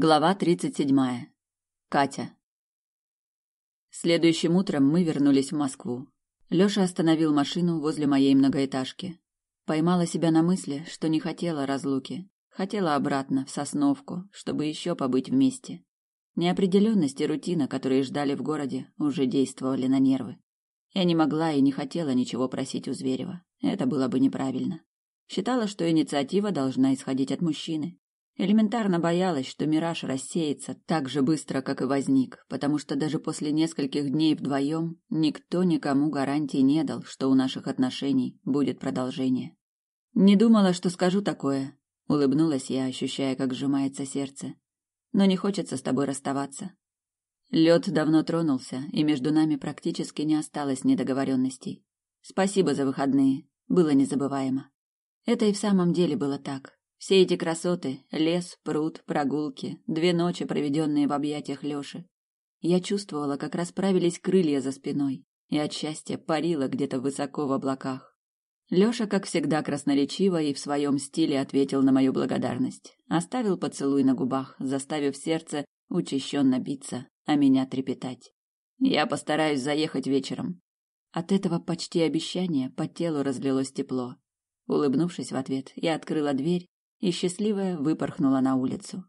Глава тридцать седьмая. Катя. Следующим утром мы вернулись в Москву. Лёша остановил машину возле моей многоэтажки. Поймала себя на мысли, что не хотела разлуки. Хотела обратно, в Сосновку, чтобы еще побыть вместе. Неопределенность и рутина, которые ждали в городе, уже действовали на нервы. Я не могла и не хотела ничего просить у Зверева. Это было бы неправильно. Считала, что инициатива должна исходить от мужчины. Элементарно боялась, что мираж рассеется так же быстро, как и возник, потому что даже после нескольких дней вдвоем никто никому гарантии не дал, что у наших отношений будет продолжение. Не думала, что скажу такое, улыбнулась я, ощущая, как сжимается сердце. Но не хочется с тобой расставаться. Лед давно тронулся, и между нами практически не осталось недоговоренностей. Спасибо за выходные, было незабываемо. Это и в самом деле было так. Все эти красоты — лес, пруд, прогулки, две ночи, проведенные в объятиях Лёши. Я чувствовала, как расправились крылья за спиной, и от счастья парила где-то высоко в облаках. Лёша, как всегда, красноречиво и в своем стиле ответил на мою благодарность. Оставил поцелуй на губах, заставив сердце учащенно биться, а меня трепетать. Я постараюсь заехать вечером. От этого почти обещания по телу разлилось тепло. Улыбнувшись в ответ, я открыла дверь и счастливая выпорхнула на улицу.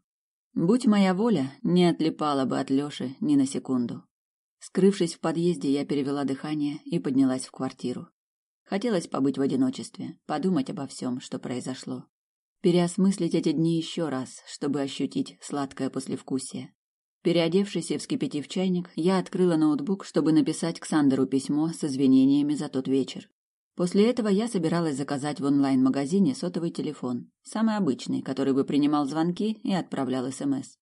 Будь моя воля, не отлипала бы от Лёши ни на секунду. Скрывшись в подъезде, я перевела дыхание и поднялась в квартиру. Хотелось побыть в одиночестве, подумать обо всем, что произошло. Переосмыслить эти дни еще раз, чтобы ощутить сладкое послевкусие. Переодевшись и вскипятив чайник, я открыла ноутбук, чтобы написать Ксандеру письмо с извинениями за тот вечер. После этого я собиралась заказать в онлайн-магазине сотовый телефон, самый обычный, который бы принимал звонки и отправлял СМС.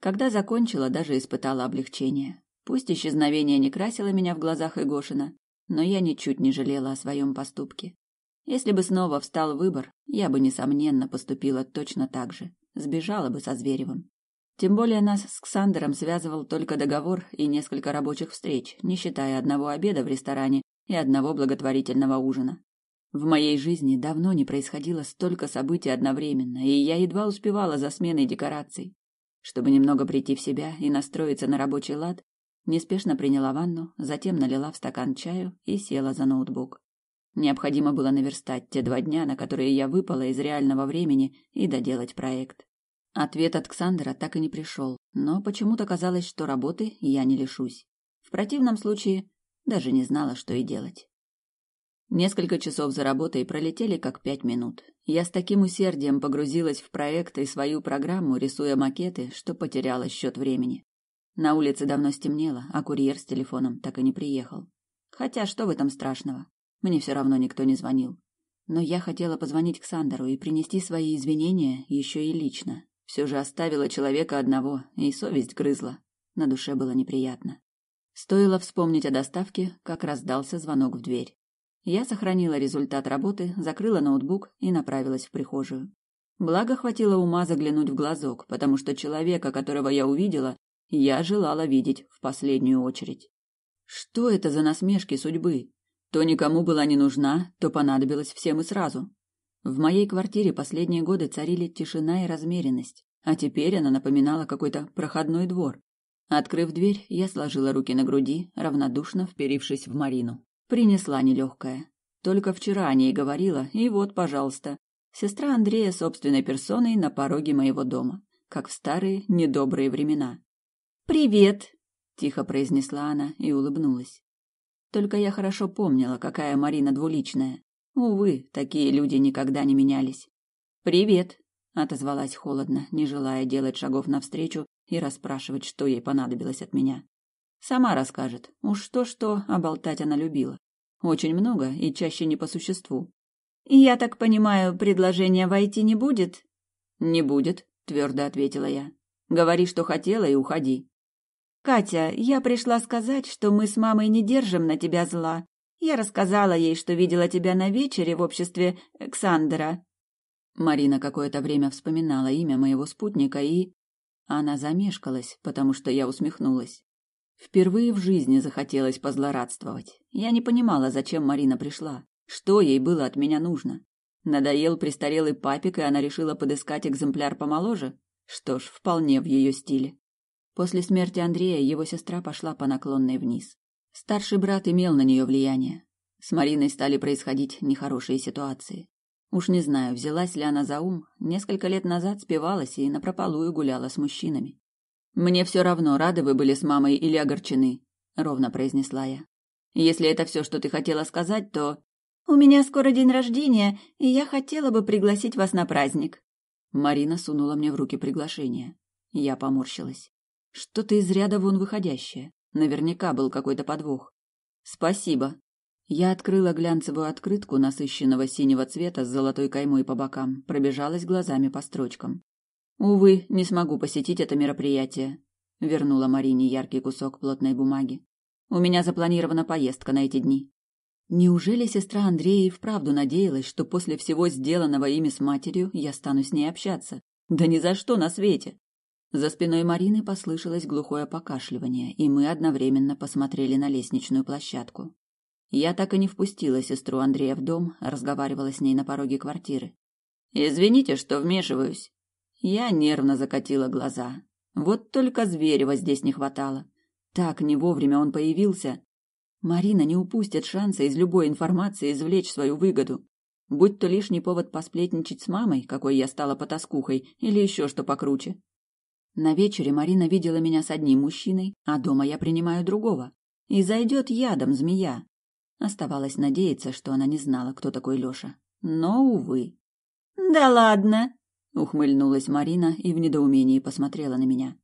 Когда закончила, даже испытала облегчение. Пусть исчезновение не красило меня в глазах Игошина, но я ничуть не жалела о своем поступке. Если бы снова встал выбор, я бы, несомненно, поступила точно так же, сбежала бы со Зверевым. Тем более нас с Ксандером связывал только договор и несколько рабочих встреч, не считая одного обеда в ресторане и одного благотворительного ужина. В моей жизни давно не происходило столько событий одновременно, и я едва успевала за сменой декораций. Чтобы немного прийти в себя и настроиться на рабочий лад, неспешно приняла ванну, затем налила в стакан чаю и села за ноутбук. Необходимо было наверстать те два дня, на которые я выпала из реального времени, и доделать проект. Ответ от Ксандера так и не пришел, но почему-то казалось, что работы я не лишусь. В противном случае даже не знала, что и делать. Несколько часов за работой пролетели как пять минут. Я с таким усердием погрузилась в проект и свою программу, рисуя макеты, что потеряла счет времени. На улице давно стемнело, а курьер с телефоном так и не приехал. Хотя что в этом страшного? Мне все равно никто не звонил. Но я хотела позвонить к Сандеру и принести свои извинения еще и лично. Все же оставила человека одного, и совесть грызла. На душе было неприятно. Стоило вспомнить о доставке, как раздался звонок в дверь. Я сохранила результат работы, закрыла ноутбук и направилась в прихожую. Благо хватило ума заглянуть в глазок, потому что человека, которого я увидела, я желала видеть в последнюю очередь. Что это за насмешки судьбы? То никому была не нужна, то понадобилось всем и сразу. В моей квартире последние годы царили тишина и размеренность, а теперь она напоминала какой-то проходной двор. Открыв дверь, я сложила руки на груди, равнодушно вперившись в Марину. Принесла нелегкая. Только вчера о ней говорила, и вот, пожалуйста. Сестра Андрея собственной персоной на пороге моего дома, как в старые недобрые времена. «Привет!» – тихо произнесла она и улыбнулась. Только я хорошо помнила, какая Марина двуличная. Увы, такие люди никогда не менялись. «Привет!» – отозвалась холодно, не желая делать шагов навстречу и расспрашивать, что ей понадобилось от меня. Сама расскажет. Уж то-что, а болтать она любила. Очень много и чаще не по существу. «Я так понимаю, предложения войти не будет?» «Не будет», — твердо ответила я. «Говори, что хотела, и уходи». «Катя, я пришла сказать, что мы с мамой не держим на тебя зла. Я рассказала ей, что видела тебя на вечере в обществе Ксандера». Марина какое-то время вспоминала имя моего спутника и... Она замешкалась, потому что я усмехнулась. Впервые в жизни захотелось позлорадствовать. Я не понимала, зачем Марина пришла. Что ей было от меня нужно? Надоел престарелый папик, и она решила подыскать экземпляр помоложе? Что ж, вполне в ее стиле. После смерти Андрея его сестра пошла по наклонной вниз. Старший брат имел на нее влияние. С Мариной стали происходить нехорошие ситуации. Уж не знаю, взялась ли она за ум, несколько лет назад спивалась и напропалую гуляла с мужчинами. «Мне все равно, рады вы были с мамой или огорчены», — ровно произнесла я. «Если это все, что ты хотела сказать, то...» «У меня скоро день рождения, и я хотела бы пригласить вас на праздник». Марина сунула мне в руки приглашение. Я поморщилась. Что-то из ряда вон выходящее. Наверняка был какой-то подвох. «Спасибо». Я открыла глянцевую открытку насыщенного синего цвета с золотой каймой по бокам, пробежалась глазами по строчкам. «Увы, не смогу посетить это мероприятие», — вернула Марине яркий кусок плотной бумаги. «У меня запланирована поездка на эти дни». Неужели сестра Андрея и вправду надеялась, что после всего сделанного ими с матерью я стану с ней общаться? Да ни за что на свете! За спиной Марины послышалось глухое покашливание, и мы одновременно посмотрели на лестничную площадку. Я так и не впустила сестру Андрея в дом, разговаривала с ней на пороге квартиры. «Извините, что вмешиваюсь». Я нервно закатила глаза. Вот только Зверева здесь не хватало. Так не вовремя он появился. Марина не упустит шанса из любой информации извлечь свою выгоду. Будь то лишний повод посплетничать с мамой, какой я стала потаскухой, или еще что покруче. На вечере Марина видела меня с одним мужчиной, а дома я принимаю другого. И зайдет ядом змея. Оставалось надеяться, что она не знала, кто такой Лёша. Но, увы. «Да ладно!» — ухмыльнулась Марина и в недоумении посмотрела на меня.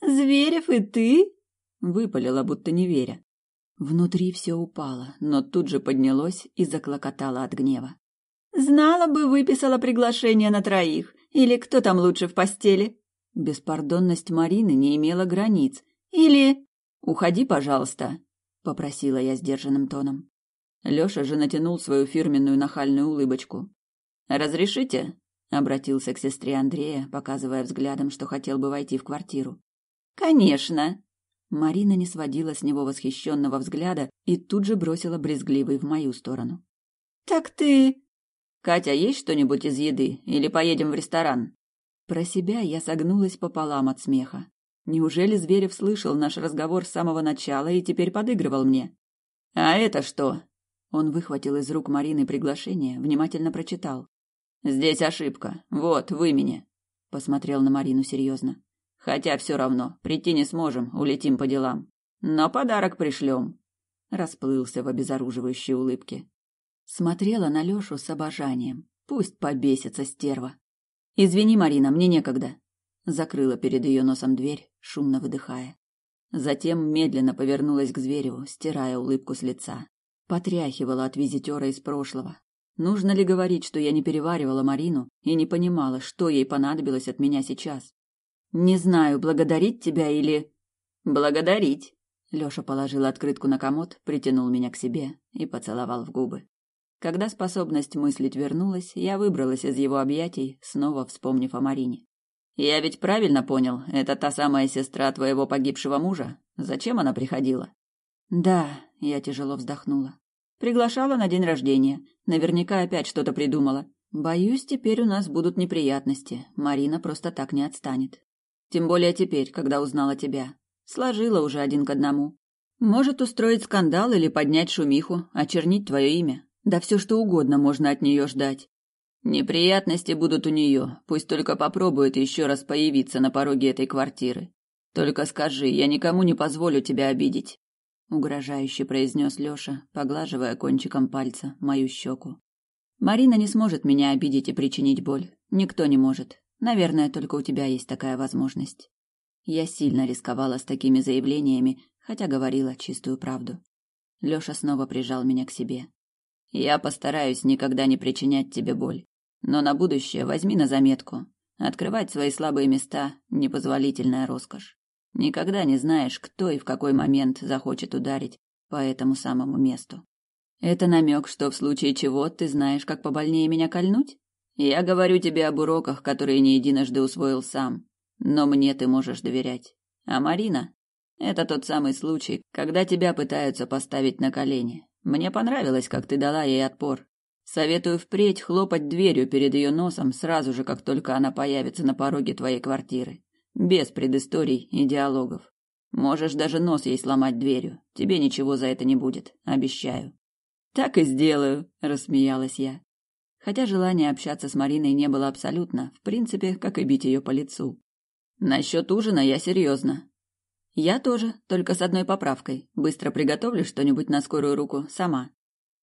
«Зверев и ты?» — выпалила, будто не веря. Внутри все упало, но тут же поднялось и заклокотало от гнева. «Знала бы, выписала приглашение на троих. Или кто там лучше в постели?» Беспардонность Марины не имела границ. «Или...» «Уходи, пожалуйста», — попросила я сдержанным тоном. Лёша же натянул свою фирменную нахальную улыбочку. «Разрешите?» — обратился к сестре Андрея, показывая взглядом, что хотел бы войти в квартиру. «Конечно!» Марина не сводила с него восхищенного взгляда и тут же бросила брезгливый в мою сторону. «Так ты...» «Катя, есть что-нибудь из еды? Или поедем в ресторан?» Про себя я согнулась пополам от смеха. Неужели Зверев слышал наш разговор с самого начала и теперь подыгрывал мне? «А это что?» Он выхватил из рук Марины приглашение, внимательно прочитал. «Здесь ошибка. Вот, в имени». Посмотрел на Марину серьезно. Хотя все равно, прийти не сможем, улетим по делам. Но подарок пришлем. Расплылся в обезоруживающей улыбке. Смотрела на Лешу с обожанием. Пусть побесится стерва. «Извини, Марина, мне некогда». Закрыла перед ее носом дверь, шумно выдыхая. Затем медленно повернулась к Звереву, стирая улыбку с лица. Потряхивала от визитера из прошлого. Нужно ли говорить, что я не переваривала Марину и не понимала, что ей понадобилось от меня сейчас? Не знаю, благодарить тебя или... Благодарить. Лёша положил открытку на комод, притянул меня к себе и поцеловал в губы. Когда способность мыслить вернулась, я выбралась из его объятий, снова вспомнив о Марине. Я ведь правильно понял, это та самая сестра твоего погибшего мужа? Зачем она приходила? Да, я тяжело вздохнула. Приглашала на день рождения. Наверняка опять что-то придумала. Боюсь, теперь у нас будут неприятности. Марина просто так не отстанет. Тем более теперь, когда узнала тебя. Сложила уже один к одному. Может устроить скандал или поднять шумиху, очернить твое имя. Да все что угодно можно от нее ждать. Неприятности будут у нее, пусть только попробует еще раз появиться на пороге этой квартиры. Только скажи, я никому не позволю тебя обидеть. Угрожающе произнес Леша, поглаживая кончиком пальца мою щеку. Марина не сможет меня обидеть и причинить боль. Никто не может. Наверное, только у тебя есть такая возможность. Я сильно рисковала с такими заявлениями, хотя говорила чистую правду. Лёша снова прижал меня к себе. Я постараюсь никогда не причинять тебе боль, но на будущее возьми на заметку. Открывать свои слабые места непозволительная роскошь. Никогда не знаешь, кто и в какой момент захочет ударить по этому самому месту. Это намек, что в случае чего ты знаешь, как побольнее меня кольнуть? Я говорю тебе об уроках, которые не единожды усвоил сам, но мне ты можешь доверять. А Марина — это тот самый случай, когда тебя пытаются поставить на колени. Мне понравилось, как ты дала ей отпор. Советую впредь хлопать дверью перед ее носом сразу же, как только она появится на пороге твоей квартиры. Без предысторий и диалогов. Можешь даже нос ей сломать дверью. Тебе ничего за это не будет, обещаю. Так и сделаю, рассмеялась я. Хотя желания общаться с Мариной не было абсолютно, в принципе, как и бить ее по лицу. Насчет ужина я серьезно. Я тоже, только с одной поправкой. Быстро приготовлю что-нибудь на скорую руку сама.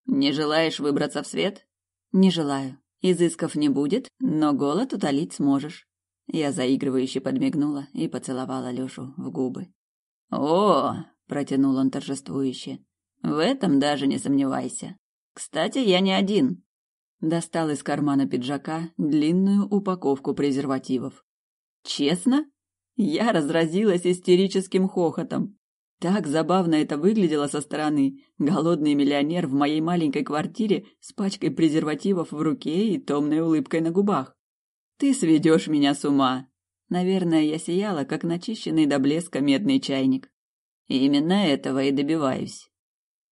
Не желаешь выбраться в свет? Не желаю. Изысков не будет, но голод утолить сможешь. Я заигрывающе подмигнула и поцеловала Лёшу в губы. О, протянул он торжествующе. В этом даже не сомневайся. Кстати, я не один. Достал из кармана пиджака длинную упаковку презервативов. Честно? Я разразилась истерическим хохотом. Так забавно это выглядело со стороны. Голодный миллионер в моей маленькой квартире с пачкой презервативов в руке и томной улыбкой на губах. Ты сведешь меня с ума. Наверное, я сияла, как начищенный до блеска медный чайник. И именно этого и добиваюсь.